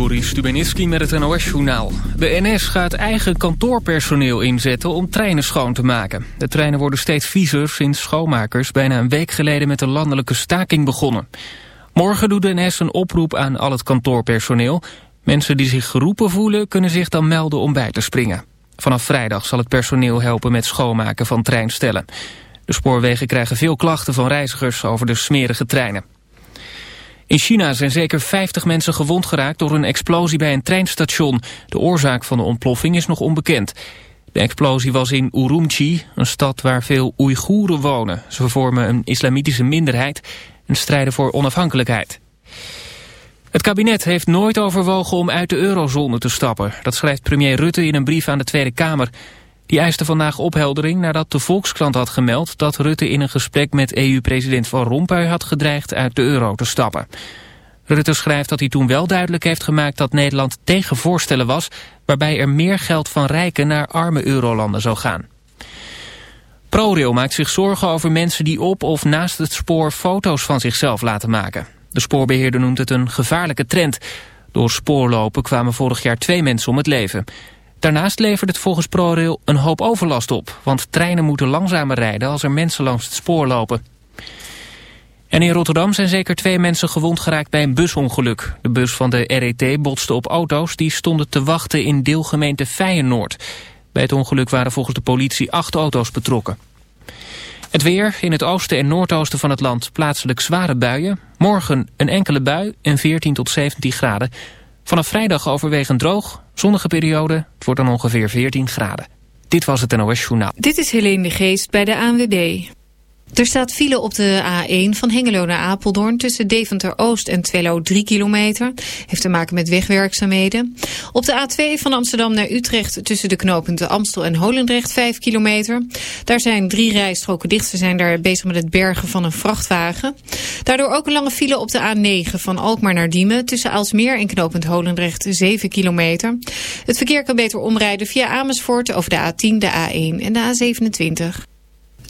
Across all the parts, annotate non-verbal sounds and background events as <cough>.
Joris Stubenitski met het NOS-journaal. De NS gaat eigen kantoorpersoneel inzetten om treinen schoon te maken. De treinen worden steeds viezer sinds schoonmakers bijna een week geleden met een landelijke staking begonnen. Morgen doet de NS een oproep aan al het kantoorpersoneel. Mensen die zich geroepen voelen kunnen zich dan melden om bij te springen. Vanaf vrijdag zal het personeel helpen met schoonmaken van treinstellen. De spoorwegen krijgen veel klachten van reizigers over de smerige treinen. In China zijn zeker 50 mensen gewond geraakt door een explosie bij een treinstation. De oorzaak van de ontploffing is nog onbekend. De explosie was in Urumqi, een stad waar veel Oeigoeren wonen. Ze vormen een islamitische minderheid en strijden voor onafhankelijkheid. Het kabinet heeft nooit overwogen om uit de eurozone te stappen. Dat schrijft premier Rutte in een brief aan de Tweede Kamer. Die eiste vandaag opheldering nadat de Volkskrant had gemeld... dat Rutte in een gesprek met EU-president Van Rompuy had gedreigd uit de euro te stappen. Rutte schrijft dat hij toen wel duidelijk heeft gemaakt dat Nederland tegen voorstellen was... waarbij er meer geld van rijke naar arme eurolanden zou gaan. ProRail maakt zich zorgen over mensen die op of naast het spoor foto's van zichzelf laten maken. De spoorbeheerder noemt het een gevaarlijke trend. Door spoorlopen kwamen vorig jaar twee mensen om het leven. Daarnaast levert het volgens ProRail een hoop overlast op. Want treinen moeten langzamer rijden als er mensen langs het spoor lopen. En in Rotterdam zijn zeker twee mensen gewond geraakt bij een busongeluk. De bus van de RET botste op auto's die stonden te wachten in deelgemeente Feyenoord. Bij het ongeluk waren volgens de politie acht auto's betrokken. Het weer, in het oosten en noordoosten van het land plaatselijk zware buien. Morgen een enkele bui en 14 tot 17 graden. Vanaf vrijdag overwegend droog, zonnige periode. Het wordt dan ongeveer 14 graden. Dit was het NOS Journaal. Dit is Helene de Geest bij de ANWB. Er staat file op de A1 van Hengelo naar Apeldoorn tussen Deventer-Oost en Twello 3 kilometer. Heeft te maken met wegwerkzaamheden. Op de A2 van Amsterdam naar Utrecht tussen de knooppunten Amstel en Holendrecht 5 kilometer. Daar zijn drie rijstroken dicht. Ze zijn daar bezig met het bergen van een vrachtwagen. Daardoor ook een lange file op de A9 van Alkmaar naar Diemen tussen Aalsmeer en knooppunt Holendrecht 7 kilometer. Het verkeer kan beter omrijden via Amersfoort over de A10, de A1 en de A27.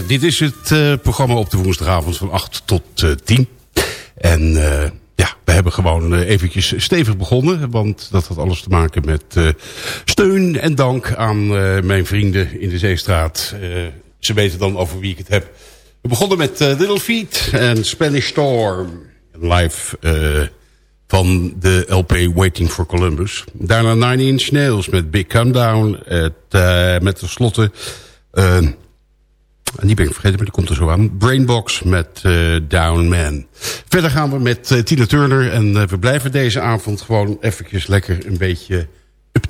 Daar, dit is het uh, programma op de woensdagavond van 8 tot uh, 10. En uh, ja, we hebben gewoon eventjes stevig begonnen. Want dat had alles te maken met steun en dank aan mijn vrienden in de Zeestraat. ze weten dan over wie ik het heb. We begonnen met Little Feet en Spanish Storm. Live van de LP Waiting for Columbus. Daarna Nine Inch Nails met Big Countdown. Het, met tenslotte... En die ben ik vergeten, maar die komt er zo aan. Brainbox met uh, Down Man. Verder gaan we met uh, Tina Turner. En uh, we blijven deze avond gewoon eventjes lekker een beetje up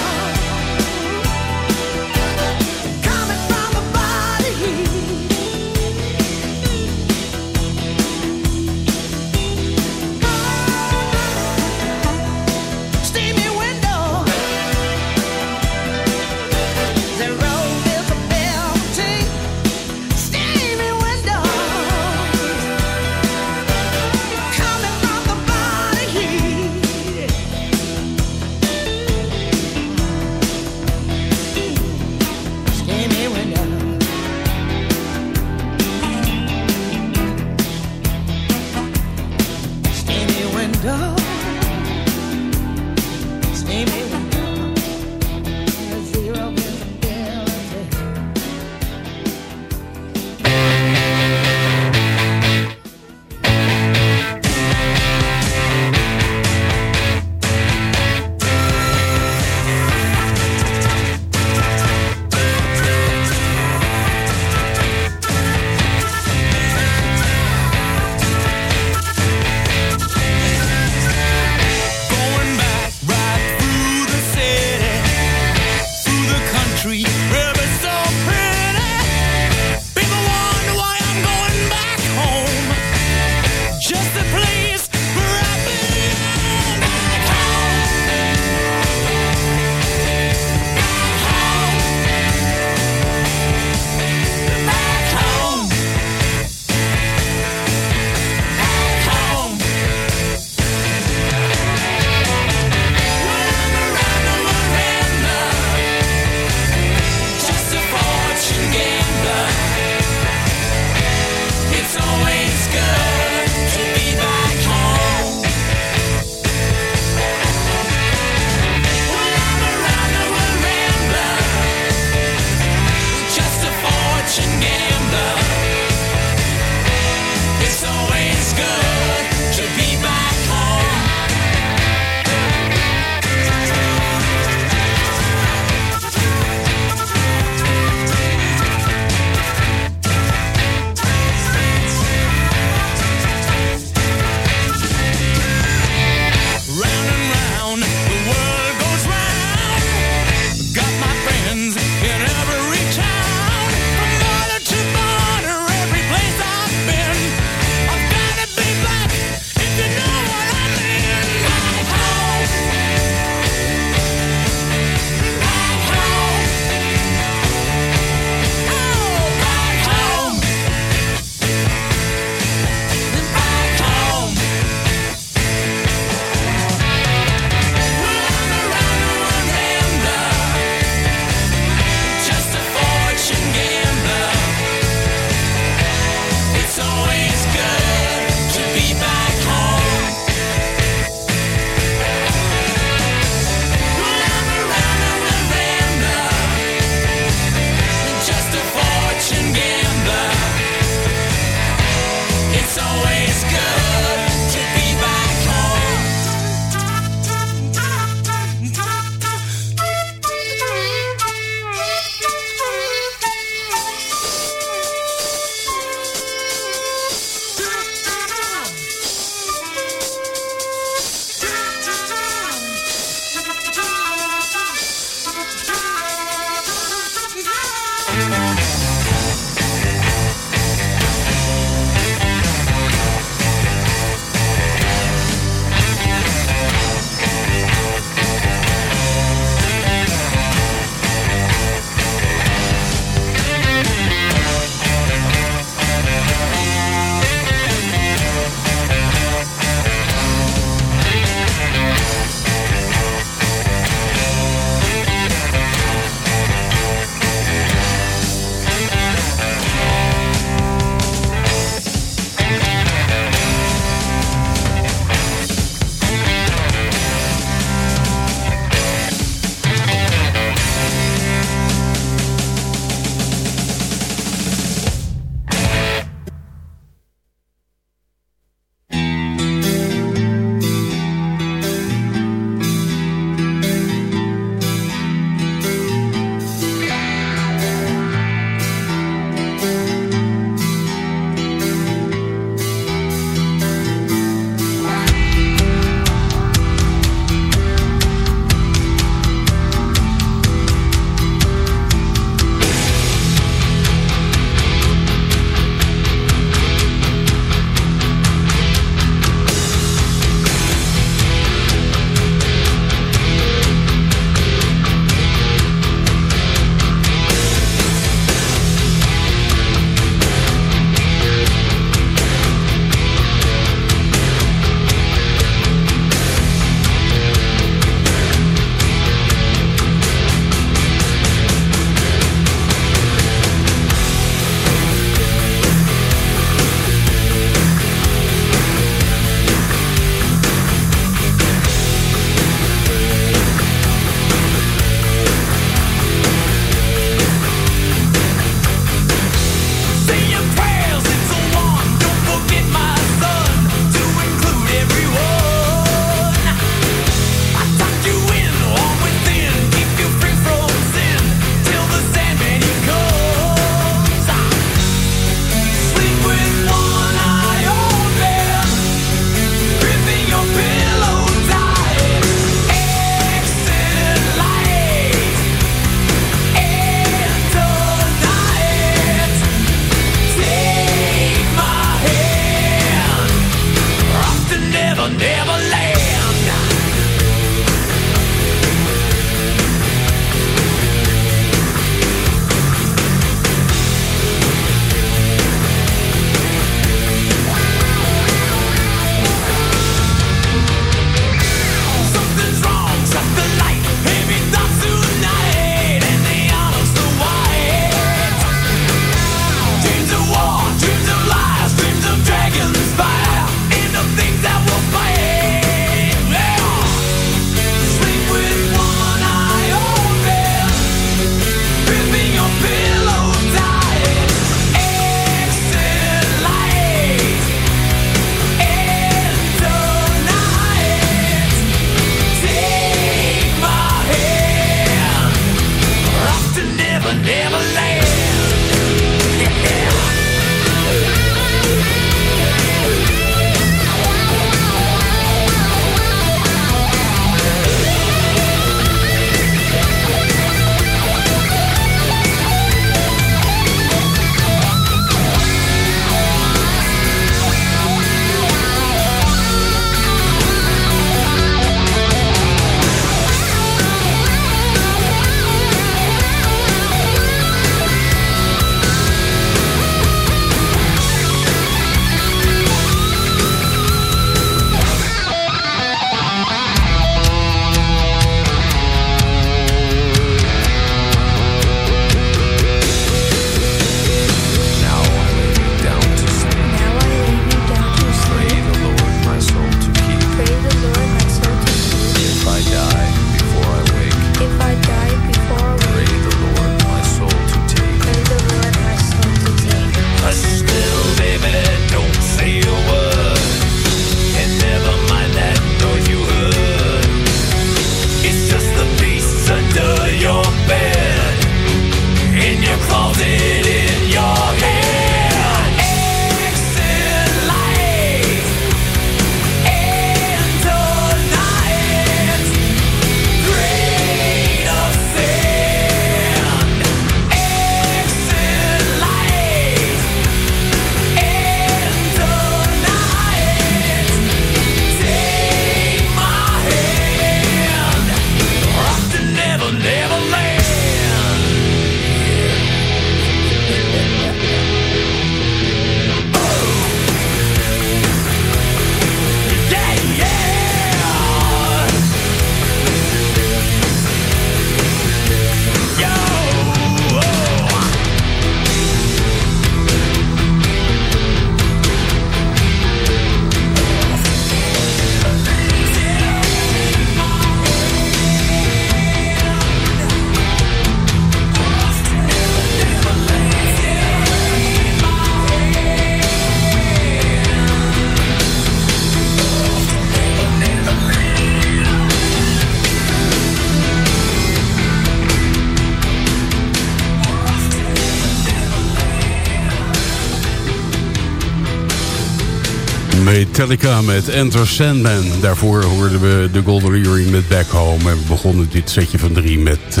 Metallica met Enter Sandman. Daarvoor hoorden we de Golden Earring met Back Home. En we begonnen dit setje van drie met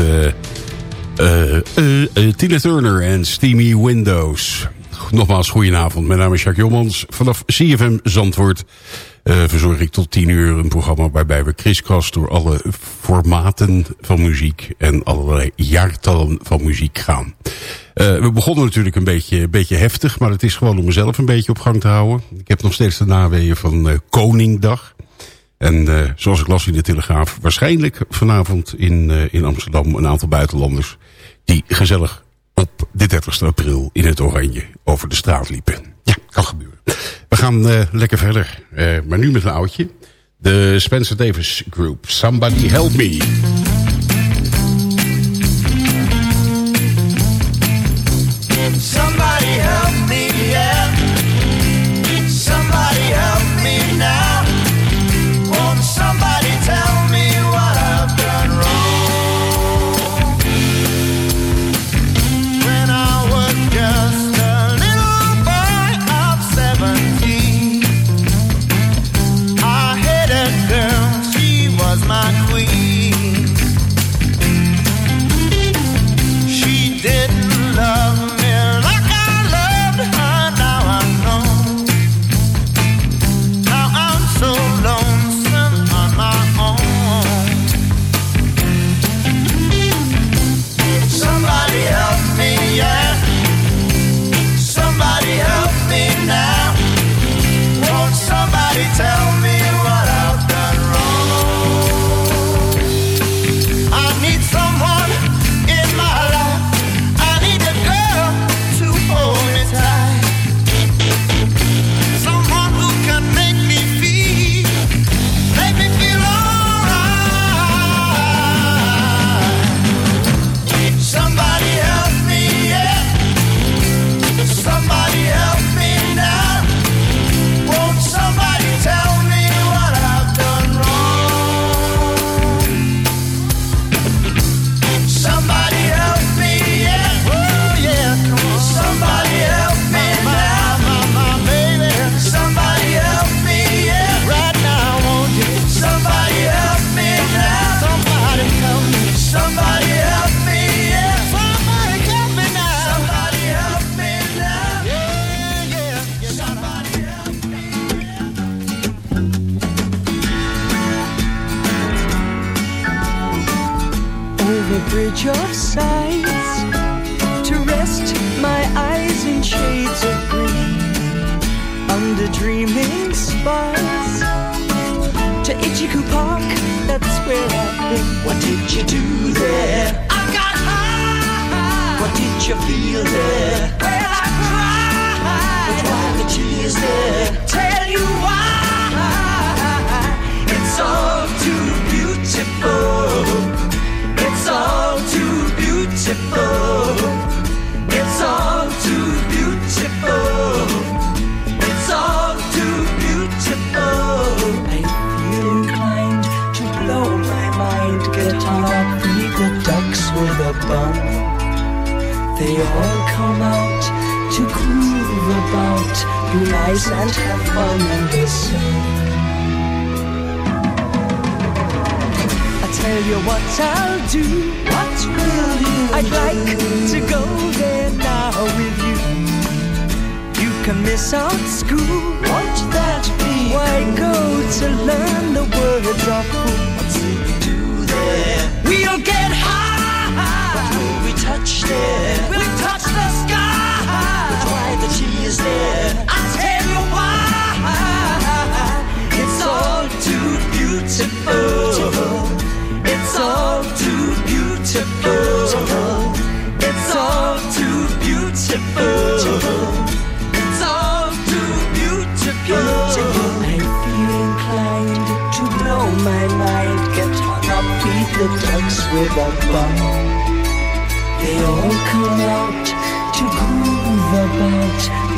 uh, Tina Turner en Steamy Windows. Nogmaals, goedenavond. Mijn naam is Jacques Jommans. Vanaf CFM Zandvoort verzorg ik tot tien uur een programma... waarbij we kriskras door alle formaten van muziek... en allerlei jaartallen van muziek gaan. Uh, we begonnen natuurlijk een beetje, beetje heftig... maar het is gewoon om mezelf een beetje op gang te houden. Ik heb nog steeds de naweeën van uh, Koningdag. En uh, zoals ik las in de Telegraaf... waarschijnlijk vanavond in, in Amsterdam een aantal buitenlanders... die gezellig op de 30 april in het oranje over de straat liepen. Ja, kan gebeuren. We gaan lekker verder. maar nu met een oudje. De Spencer Davis Group. Somebody Help Me.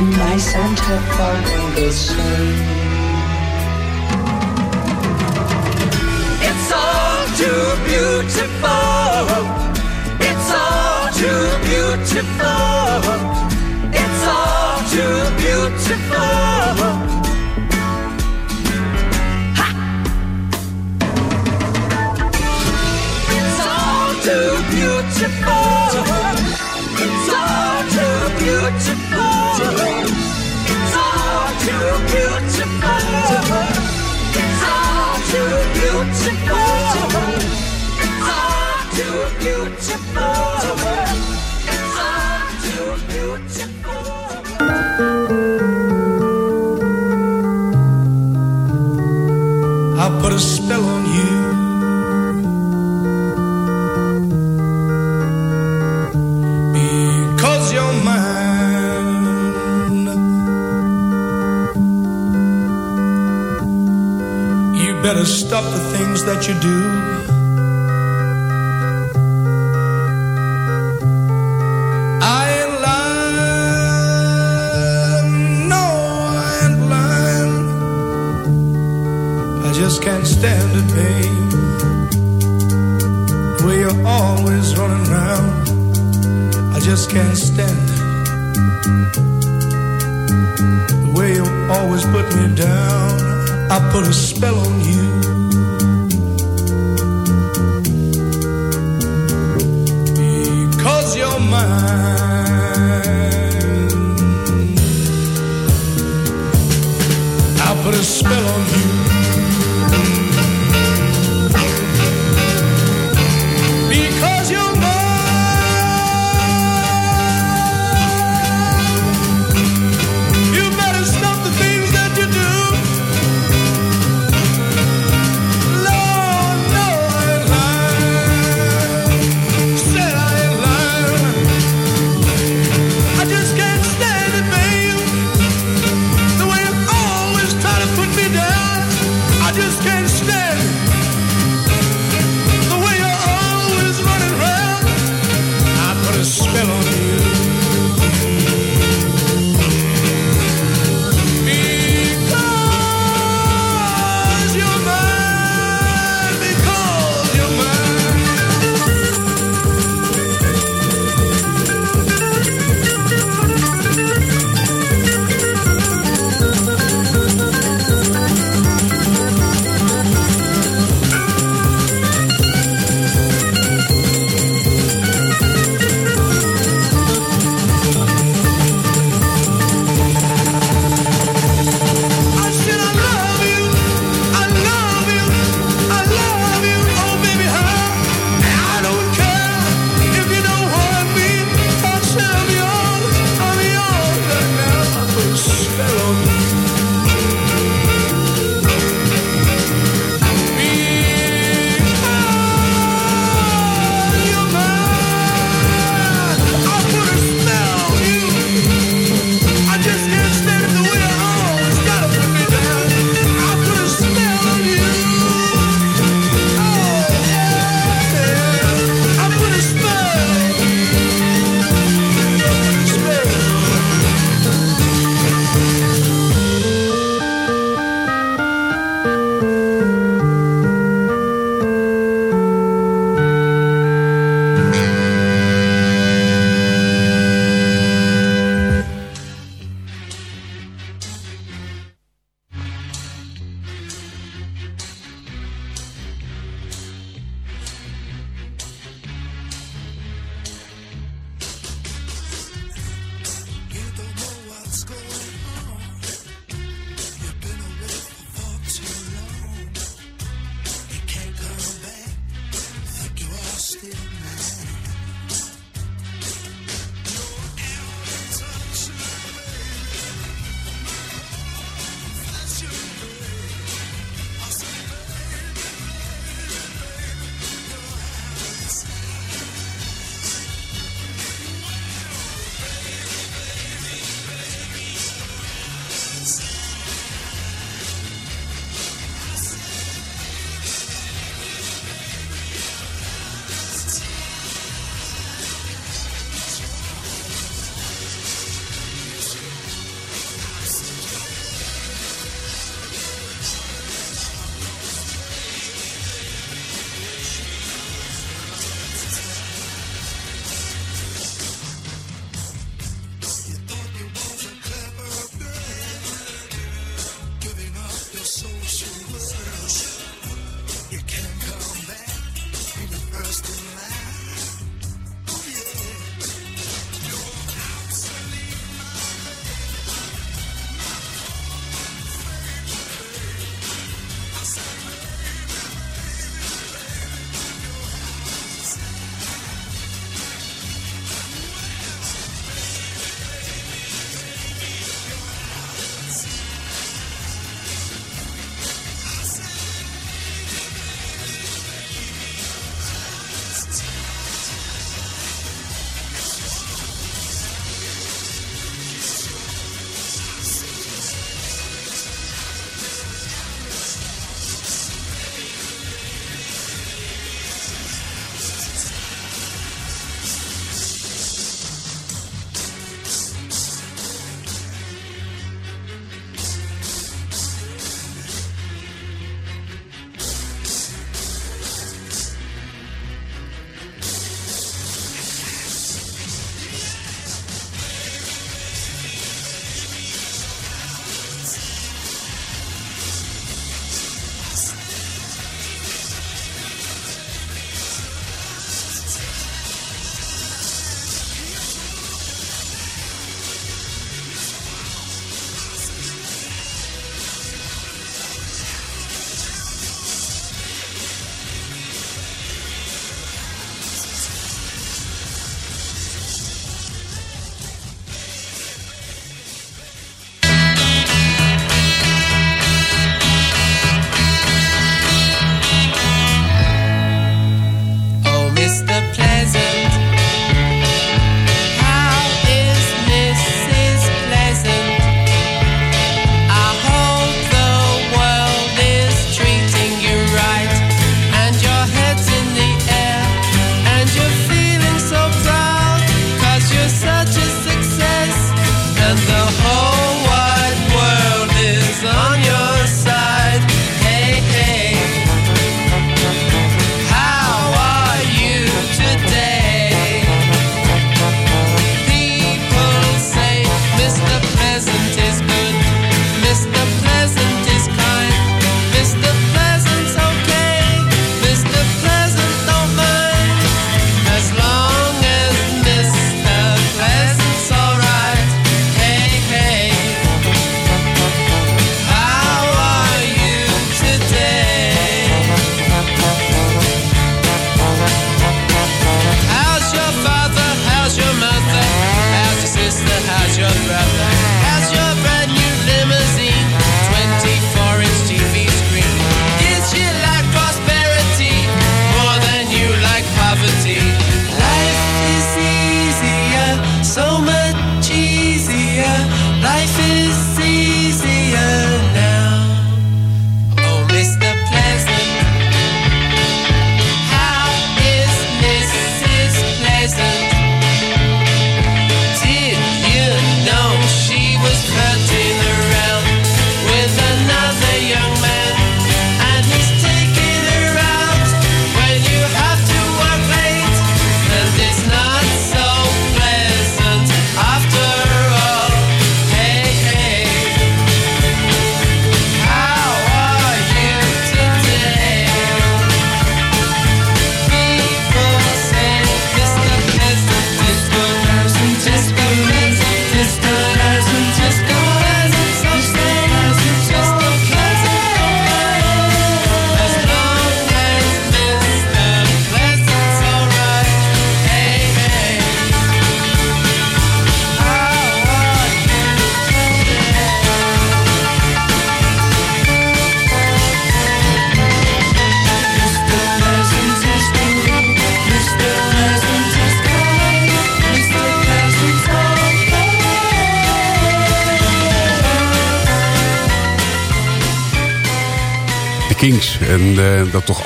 my Santa Claus will. It's all too beautiful. It's all too beautiful. It's all too beautiful. It's all too beautiful. A spell that you do. I. No, I ain't lying. I just can't stand. The way you're always running around. I just can't stand it. The way you always put me down. I put a spell on you. Because you're mine. I put a spell on you.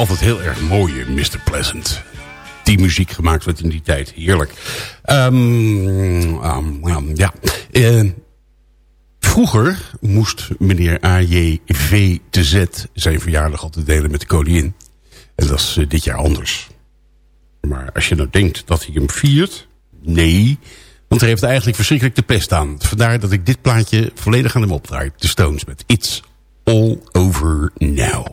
altijd heel erg mooie Mr. Pleasant. Die muziek gemaakt werd in die tijd. Heerlijk. Ehm, ehm, ehm, ja. Uh, vroeger moest meneer AJV te Z zijn verjaardag altijd delen met de koningin. En dat is eh, dit jaar anders. Maar als je nou denkt dat hij hem viert... Nee, want hij heeft eigenlijk verschrikkelijk de pest aan. Vandaar dat ik dit plaatje volledig aan hem opdraai. De Stones met It's All Over Now.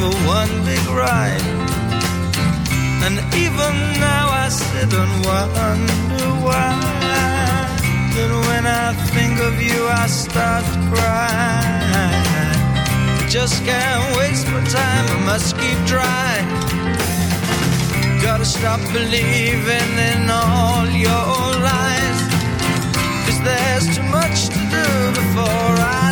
for one big ride. And even now I sit and wonder why. That when I think of you, I start to cry. I just can't waste my time, I must keep trying. Gotta stop believing in all your lies. Cause there's too much to do before I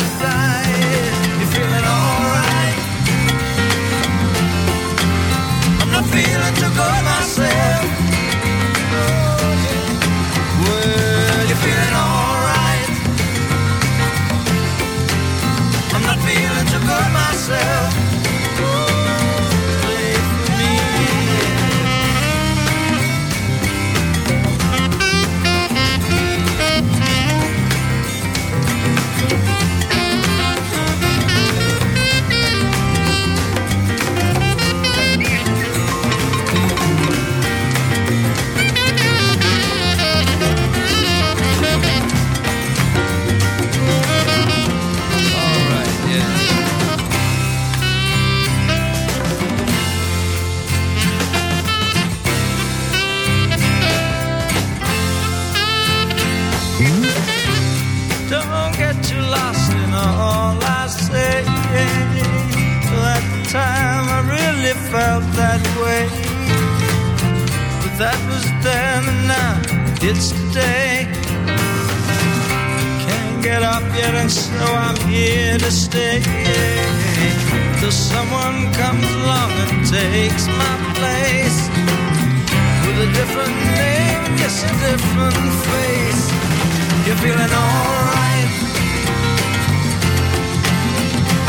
feeling to good. it's today. Can't get up yet, and so I'm here to stay. Till someone comes along and takes my place. With a different name, yes, a different face. You're feeling alright.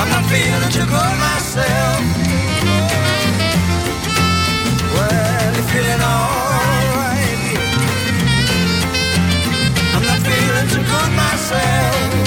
I'm not feeling too good myself. could myself.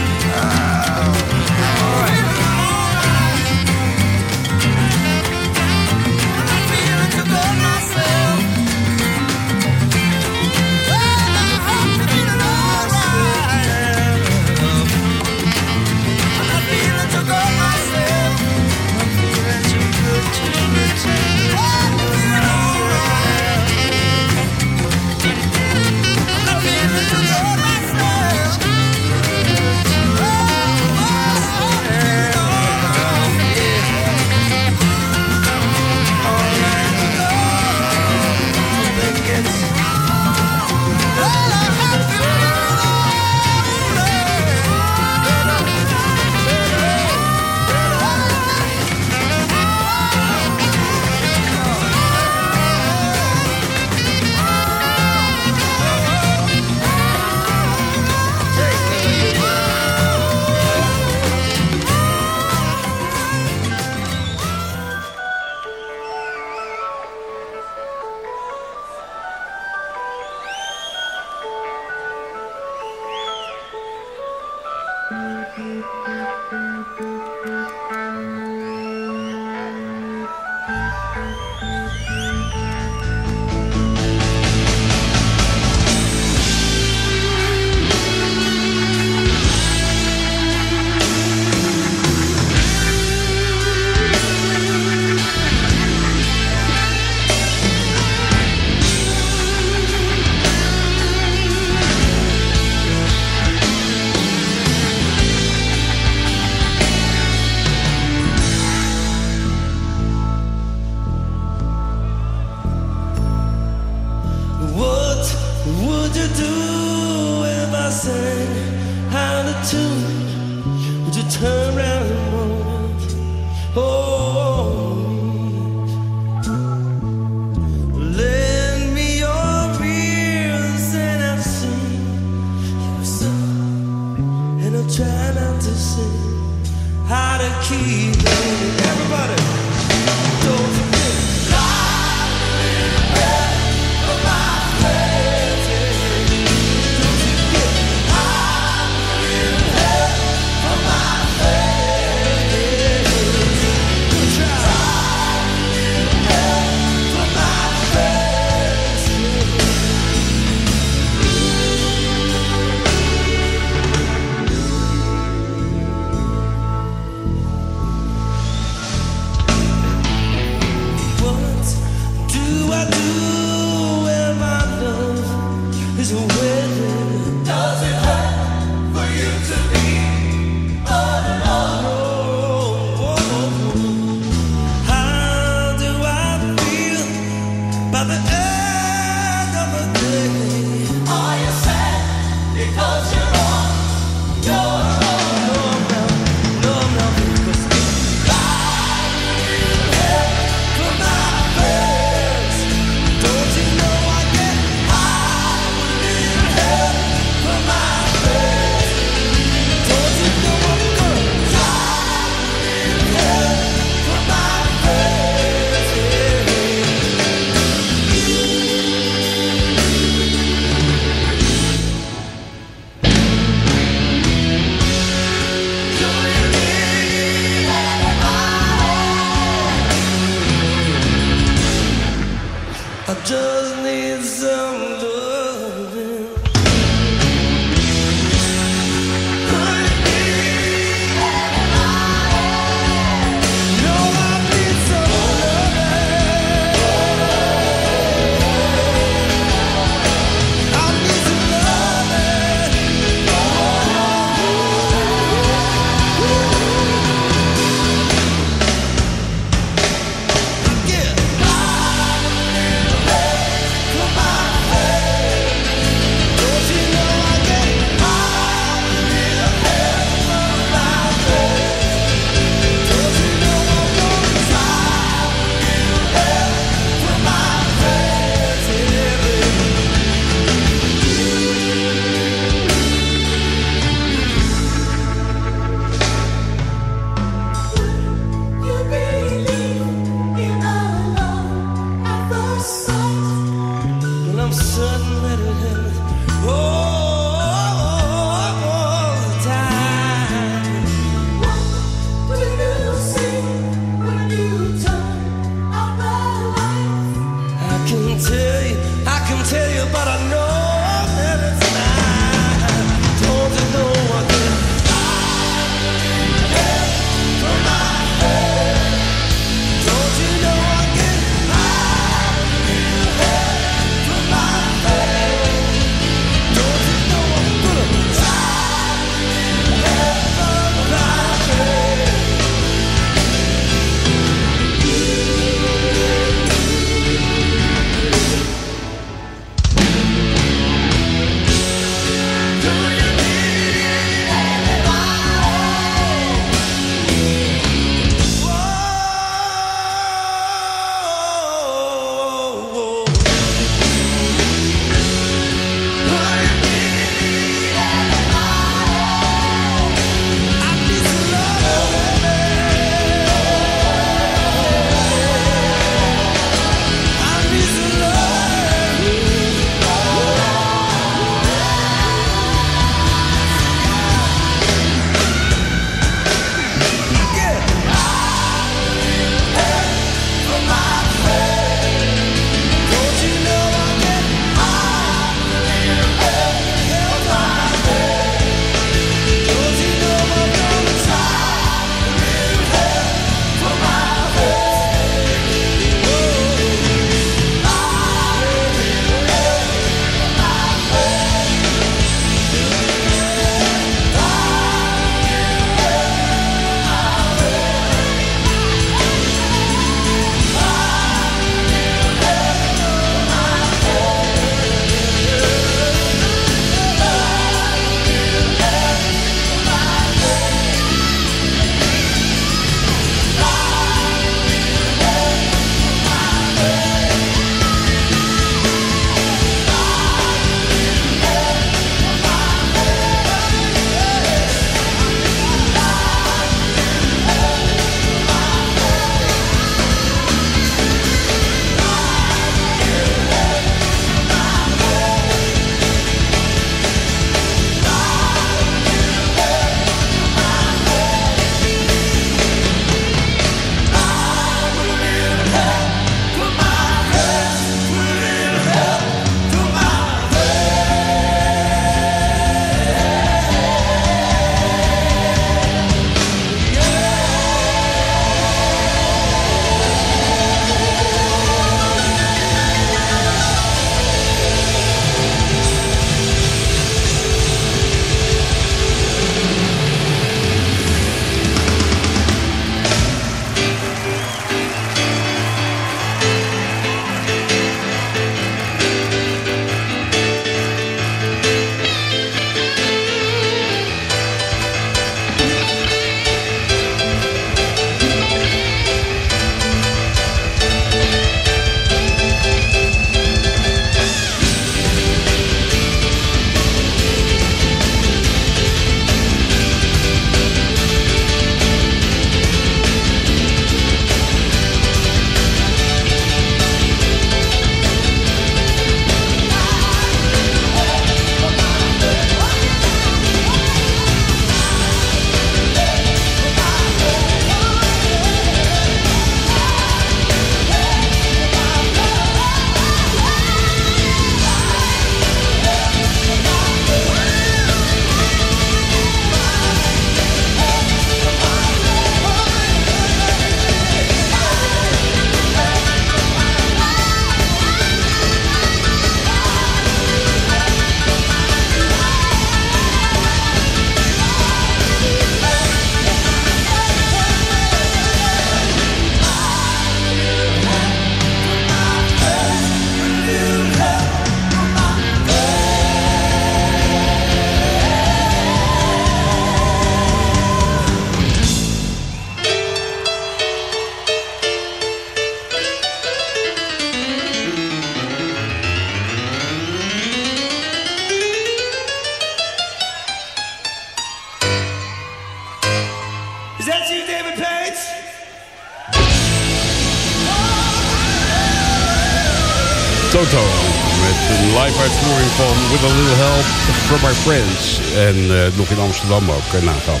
En eh, nog in Amsterdam ook, en Nathan.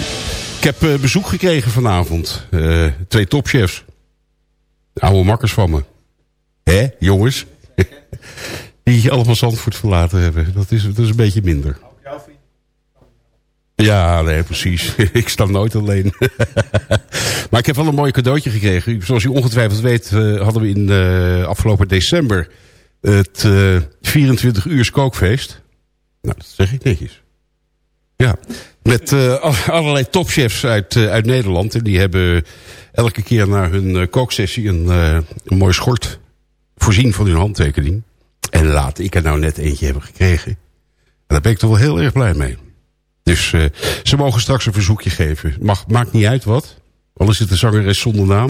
Ik heb eh, bezoek gekregen vanavond. Eh, twee topchefs. Oude makkers van me. Hè, jongens? <laughs> Die allemaal Zandvoort verlaten hebben. Dat is, dat is een beetje minder. Ja, nee, precies. <laughs> ik sta nooit alleen. <laughs> maar ik heb wel een mooi cadeautje gekregen. Zoals u ongetwijfeld weet eh, hadden we in eh, afgelopen december... het eh 24 uur kookfeest. Nou, dat zeg ik netjes. Ja, met eh, al- allerlei topchefs uit, eh, uit Nederland. En die hebben elke keer na hun eh, kooksessie een, een mooi schort voorzien van hun handtekening. En laat ik er nou net eentje hebben gekregen. En daar ben ik toch wel heel erg blij mee. Dus ze mogen straks een verzoekje geven. Mag, maakt niet uit wat. Al is het een zangeres zonder naam.